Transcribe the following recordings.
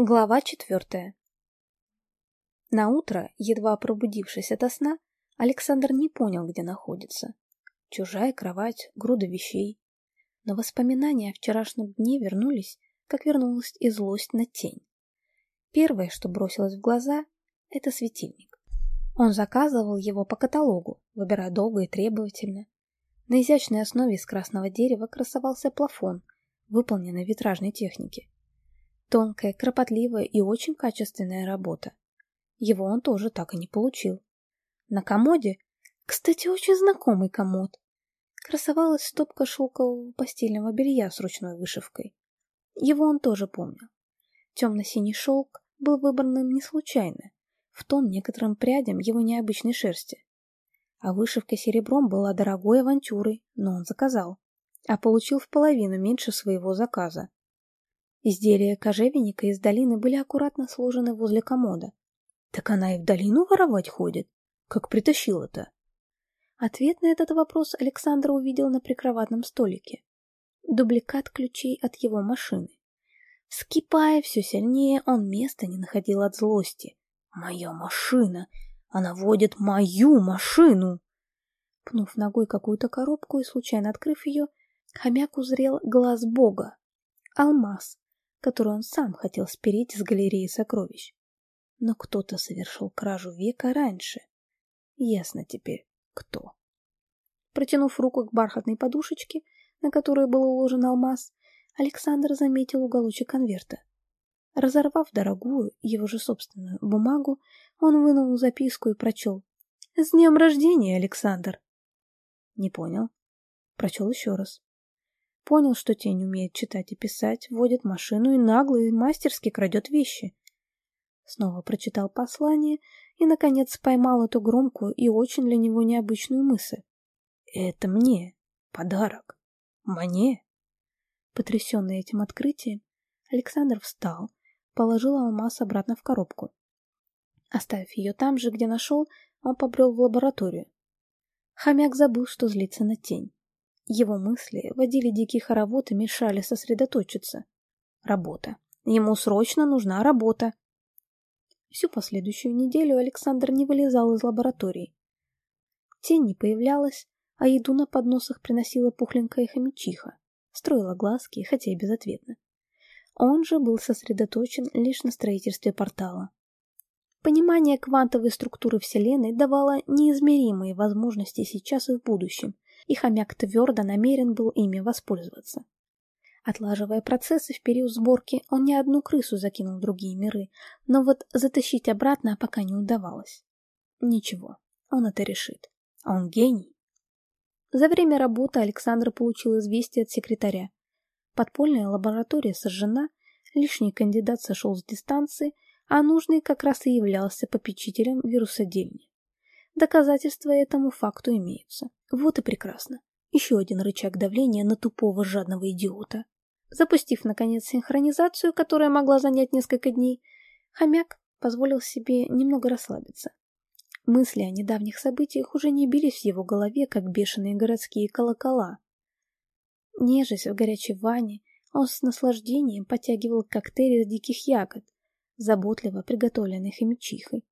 Глава четвертая На утро, едва пробудившись ото сна, Александр не понял, где находится. Чужая кровать, груда вещей. Но воспоминания о вчерашнем дне вернулись, как вернулась и злость на тень. Первое, что бросилось в глаза, — это светильник. Он заказывал его по каталогу, выбирая долго и требовательно. На изящной основе из красного дерева красовался плафон, выполненный в витражной технике. Тонкая, кропотливая и очень качественная работа. Его он тоже так и не получил. На комоде, кстати, очень знакомый комод, красовалась стопка шелкового постельного белья с ручной вышивкой. Его он тоже помнил. Темно-синий шелк был выбран им не случайно, в тон некоторым прядям его необычной шерсти. А вышивка серебром была дорогой авантюрой, но он заказал, а получил в половину меньше своего заказа. Изделия кожевенника из долины были аккуратно сложены возле комода. Так она и в долину воровать ходит? Как притащила-то? Ответ на этот вопрос Александр увидел на прикроватном столике. Дубликат ключей от его машины. Вскипая все сильнее, он места не находил от злости. «Моя машина! Она водит мою машину!» Пнув ногой какую-то коробку и случайно открыв ее, хомяк узрел глаз бога. Алмаз, которую он сам хотел спереть из галереи сокровищ. Но кто-то совершил кражу века раньше. Ясно теперь, кто. Протянув руку к бархатной подушечке, на которую был уложен алмаз, Александр заметил уголочек конверта. Разорвав дорогую, его же собственную, бумагу, он вынул записку и прочел. «С днем рождения, Александр!» Не понял. Прочел еще раз. Понял, что тень умеет читать и писать, водит машину и нагло и мастерски крадет вещи. Снова прочитал послание и, наконец, поймал эту громкую и очень для него необычную мысль. «Это мне. Подарок. Мне». Потрясенный этим открытием, Александр встал, положил алмаз обратно в коробку. Оставив ее там же, где нашел, он побрел в лабораторию. Хомяк забыл, что злится на тень. Его мысли водили дикий хоровод и мешали сосредоточиться. Работа. Ему срочно нужна работа. Всю последующую неделю Александр не вылезал из лаборатории. Тень не появлялась, а еду на подносах приносила пухленькая хомячиха. Строила глазки, хотя и безответно. Он же был сосредоточен лишь на строительстве портала. Понимание квантовой структуры Вселенной давало неизмеримые возможности сейчас и в будущем — и хомяк твердо намерен был ими воспользоваться. Отлаживая процессы в период сборки, он не одну крысу закинул в другие миры, но вот затащить обратно пока не удавалось. Ничего, он это решит. Он гений. За время работы Александр получил известие от секретаря. Подпольная лаборатория сожжена, лишний кандидат сошел с дистанции, а нужный как раз и являлся попечителем вирусодельни. Доказательства этому факту имеются. Вот и прекрасно. Еще один рычаг давления на тупого жадного идиота. Запустив, наконец, синхронизацию, которая могла занять несколько дней, хомяк позволил себе немного расслабиться. Мысли о недавних событиях уже не бились в его голове, как бешеные городские колокола. Нежесть в горячей ванне, он с наслаждением потягивал коктейль из диких ягод, заботливо приготовленный хомячихой.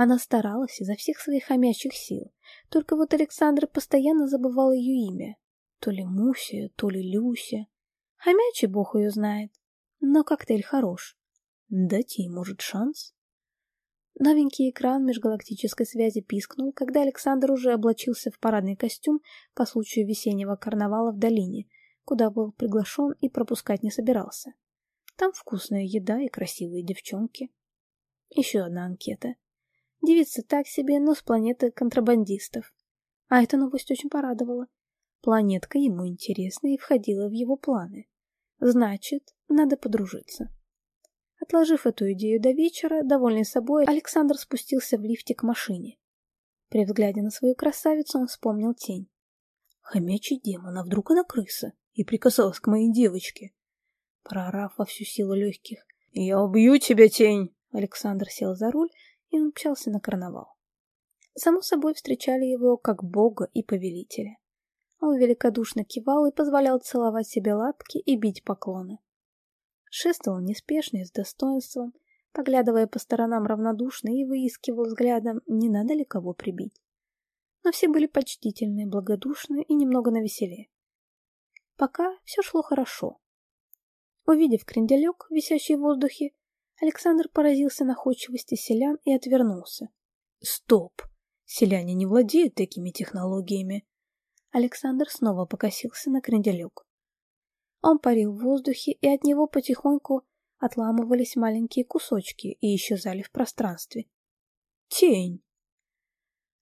Она старалась изо всех своих хомячих сил. Только вот Александр постоянно забывал ее имя. То ли Муся, то ли Люся. Хомячий бог ее знает. Но коктейль хорош. Дайте ей, может, шанс? Новенький экран межгалактической связи пискнул, когда Александр уже облачился в парадный костюм по случаю весеннего карнавала в долине, куда был приглашен и пропускать не собирался. Там вкусная еда и красивые девчонки. Еще одна анкета. Девица так себе, но с планеты контрабандистов. А эта новость очень порадовала. Планетка ему интересна и входила в его планы. Значит, надо подружиться. Отложив эту идею до вечера, довольный собой, Александр спустился в лифте к машине. При взгляде на свою красавицу он вспомнил тень. Хомячий демон, а вдруг она крыса? И прикасалась к моей девочке. Прорав во всю силу легких. «Я убью тебя, тень!» Александр сел за руль и умчался на карнавал. Само собой встречали его как бога и повелителя. Он великодушно кивал и позволял целовать себе лапки и бить поклоны. Шествовал неспешно и с достоинством, поглядывая по сторонам равнодушно и выискивал взглядом, не надо ли кого прибить. Но все были почтительны, благодушны и немного навеселее. Пока все шло хорошо. Увидев кренделек, висящий в воздухе, Александр поразился находчивости селян и отвернулся. Стоп! Селяне не владеют такими технологиями. Александр снова покосился на кренделек. Он парил в воздухе, и от него потихоньку отламывались маленькие кусочки и исчезали в пространстве. Тень!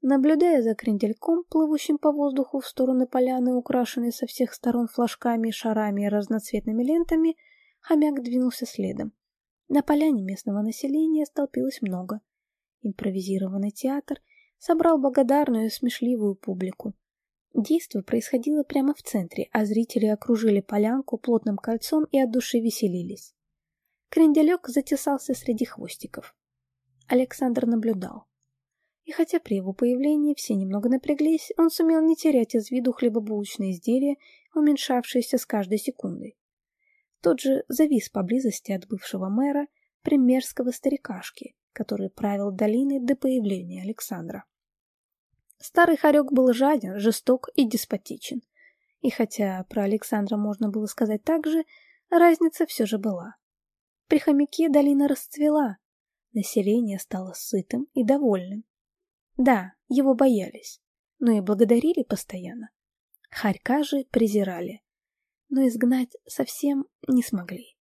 Наблюдая за крендельком, плывущим по воздуху в стороны поляны, украшенной со всех сторон флажками, шарами и разноцветными лентами, хомяк двинулся следом. На поляне местного населения столпилось много. Импровизированный театр собрал благодарную и смешливую публику. Действо происходило прямо в центре, а зрители окружили полянку плотным кольцом и от души веселились. Кренделек затесался среди хвостиков. Александр наблюдал. И хотя при его появлении все немного напряглись, он сумел не терять из виду хлебобулочные изделия, уменьшавшиеся с каждой секундой. Тот же завис поблизости от бывшего мэра, примерского старикашки, который правил долиной до появления Александра. Старый хорек был жаден, жесток и деспотичен. И хотя про Александра можно было сказать так же, разница все же была. При хомяке долина расцвела, население стало сытым и довольным. Да, его боялись, но и благодарили постоянно. Харька же презирали, но изгнать совсем не смогли.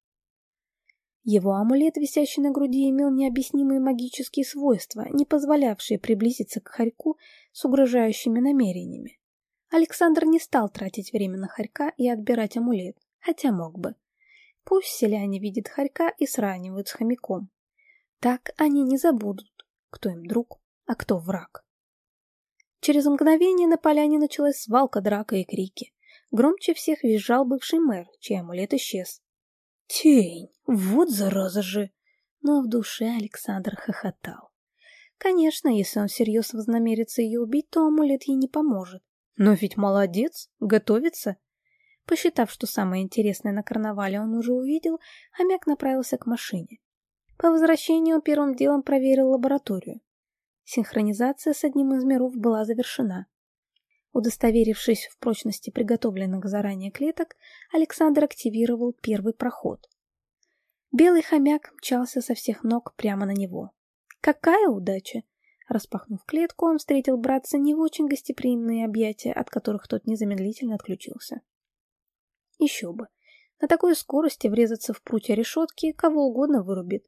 Его амулет, висящий на груди, имел необъяснимые магические свойства, не позволявшие приблизиться к Харьку с угрожающими намерениями. Александр не стал тратить время на Харька и отбирать амулет, хотя мог бы. Пусть селяне видят Харька и сравнивают с хомяком. Так они не забудут, кто им друг, а кто враг. Через мгновение на поляне началась свалка, драка и крики. Громче всех визжал бывший мэр, чей амулет исчез. «Тень! Вот зараза же!» Но в душе Александр хохотал. Конечно, если он всерьез вознамерится ее убить, то амулет ей не поможет. Но ведь молодец, готовится. Посчитав, что самое интересное на карнавале он уже увидел, хомяк направился к машине. По возвращению первым делом проверил лабораторию. Синхронизация с одним из миров была завершена. Удостоверившись в прочности приготовленных заранее клеток, Александр активировал первый проход. Белый хомяк мчался со всех ног прямо на него. Какая удача! Распахнув клетку, он встретил братца не в очень гостеприимные объятия, от которых тот незамедлительно отключился. Еще бы. На такой скорости врезаться в прутья решетки кого угодно вырубит.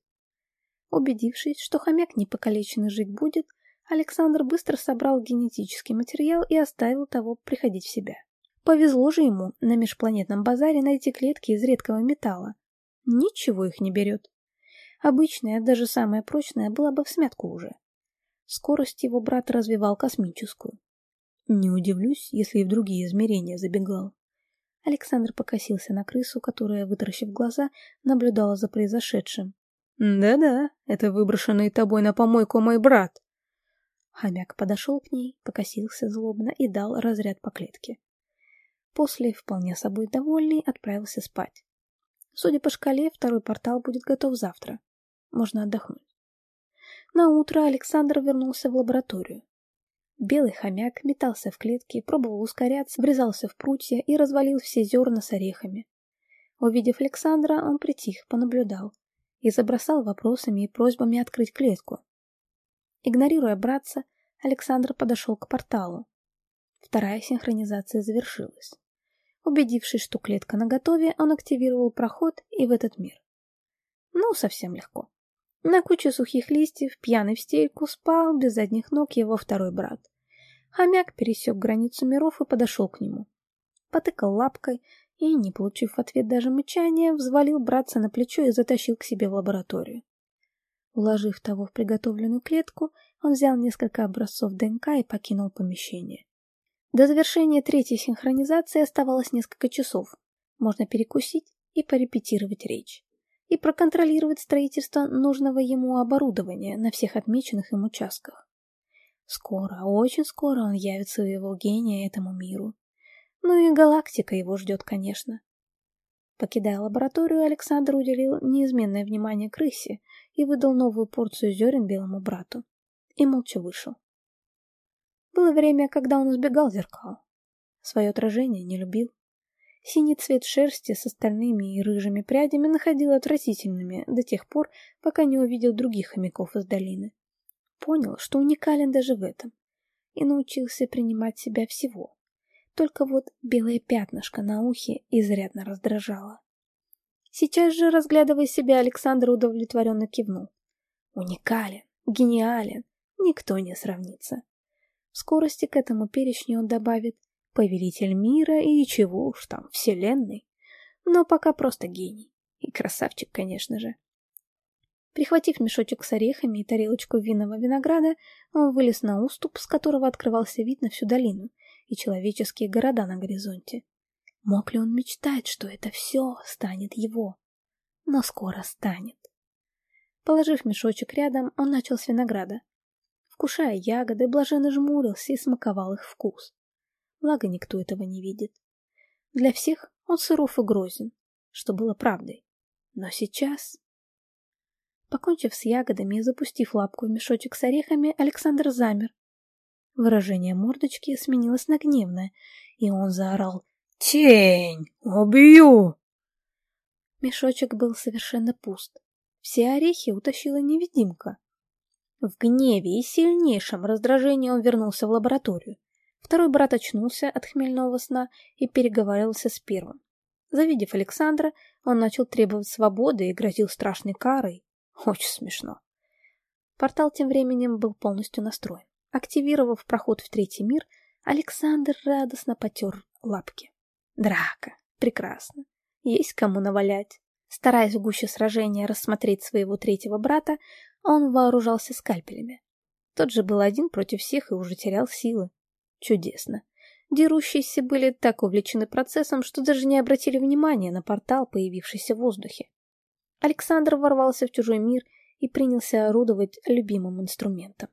Убедившись, что хомяк не покалеченный жить будет, Александр быстро собрал генетический материал и оставил того приходить в себя. Повезло же ему на межпланетном базаре найти клетки из редкого металла. Ничего их не берет. Обычная, даже самая прочная, была бы в смятку уже. Скорость его брат развивал космическую. Не удивлюсь, если и в другие измерения забегал. Александр покосился на крысу, которая, вытаращив глаза, наблюдала за произошедшим. «Да-да, это выброшенный тобой на помойку мой брат», Хомяк подошел к ней, покосился злобно и дал разряд по клетке. После, вполне собой довольный, отправился спать. Судя по шкале, второй портал будет готов завтра. Можно отдохнуть. На утро Александр вернулся в лабораторию. Белый хомяк метался в клетке, пробовал ускоряться, врезался в прутья и развалил все зерна с орехами. Увидев Александра, он притих, понаблюдал и забросал вопросами и просьбами открыть клетку. Игнорируя братца, Александр подошел к порталу. Вторая синхронизация завершилась. Убедившись, что клетка наготове, он активировал проход и в этот мир. Ну, совсем легко. На куче сухих листьев, пьяный в стельку, спал без задних ног его второй брат. Хомяк пересек границу миров и подошел к нему. Потыкал лапкой и, не получив в ответ даже мычания, взвалил братца на плечо и затащил к себе в лабораторию. Уложив того в приготовленную клетку, он взял несколько образцов ДНК и покинул помещение. До завершения третьей синхронизации оставалось несколько часов. Можно перекусить и порепетировать речь. И проконтролировать строительство нужного ему оборудования на всех отмеченных им участках. Скоро, очень скоро он явит своего гения этому миру. Ну и галактика его ждет, конечно. Покидая лабораторию, Александр уделил неизменное внимание крысе и выдал новую порцию зерен белому брату. И молча вышел. Было время, когда он избегал зеркал. Свое отражение не любил. Синий цвет шерсти с остальными и рыжими прядями находил отвратительными до тех пор, пока не увидел других хомяков из долины. Понял, что уникален даже в этом, и научился принимать себя всего. Только вот белое пятнышко на ухе изрядно раздражало. Сейчас же, разглядывая себя, Александр удовлетворенно кивнул. Уникален, гениален, никто не сравнится. В скорости к этому перечню он добавит повелитель мира и чего уж там, вселенной. Но пока просто гений. И красавчик, конечно же. Прихватив мешочек с орехами и тарелочку винного винограда, он вылез на уступ, с которого открывался вид на всю долину и человеческие города на горизонте. Мог ли он мечтать, что это все станет его? Но скоро станет. Положив мешочек рядом, он начал с винограда. Вкушая ягоды, блаженно жмурился и смаковал их вкус. Благо, никто этого не видит. Для всех он сыров и грозен, что было правдой. Но сейчас... Покончив с ягодами и запустив лапку в мешочек с орехами, Александр замер, Выражение мордочки сменилось на гневное, и он заорал «Тень! Убью!» Мешочек был совершенно пуст. Все орехи утащила невидимка. В гневе и сильнейшем раздражении он вернулся в лабораторию. Второй брат очнулся от хмельного сна и переговаривался с первым. Завидев Александра, он начал требовать свободы и грозил страшной карой. Очень смешно. Портал тем временем был полностью настроен. Активировав проход в третий мир, Александр радостно потер лапки. Драка. Прекрасно. Есть кому навалять. Стараясь в гуще сражения рассмотреть своего третьего брата, он вооружался скальпелями. Тот же был один против всех и уже терял силы. Чудесно. Дерущиеся были так увлечены процессом, что даже не обратили внимания на портал, появившийся в воздухе. Александр ворвался в чужой мир и принялся орудовать любимым инструментом.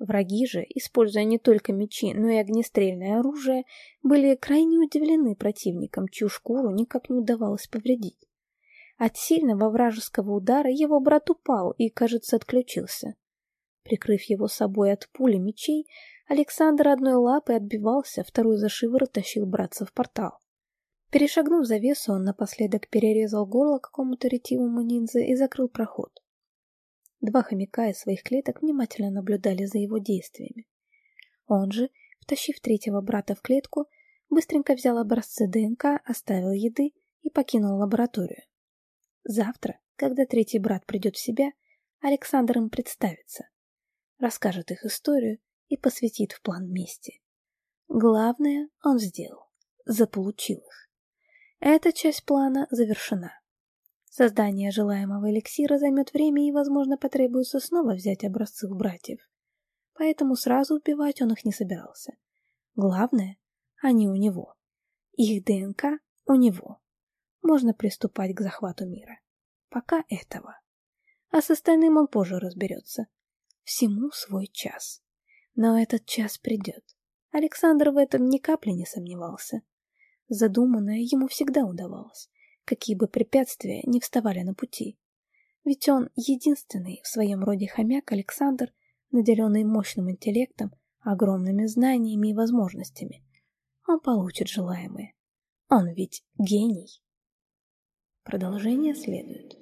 Враги же, используя не только мечи, но и огнестрельное оружие, были крайне удивлены противником, чью шкуру никак не удавалось повредить. От сильного вражеского удара его брат упал и, кажется, отключился. Прикрыв его собой от пули мечей, Александр одной лапой отбивался, второй за шиворот тащил братца в портал. Перешагнув завесу, он напоследок перерезал горло какому-то ретивому ниндзя и закрыл проход. Два хомяка из своих клеток внимательно наблюдали за его действиями. Он же, втащив третьего брата в клетку, быстренько взял образцы ДНК, оставил еды и покинул лабораторию. Завтра, когда третий брат придет в себя, Александр им представится, расскажет их историю и посвятит в план мести. Главное он сделал, заполучил их. Эта часть плана завершена. Создание желаемого эликсира займет время и, возможно, потребуется снова взять образцы у братьев. Поэтому сразу убивать он их не собирался. Главное, они у него. Их ДНК у него. Можно приступать к захвату мира. Пока этого. А с остальным он позже разберется. Всему свой час. Но этот час придет. Александр в этом ни капли не сомневался. Задуманное ему всегда удавалось какие бы препятствия не вставали на пути. Ведь он единственный в своем роде хомяк Александр, наделенный мощным интеллектом, огромными знаниями и возможностями. Он получит желаемое. Он ведь гений. Продолжение следует.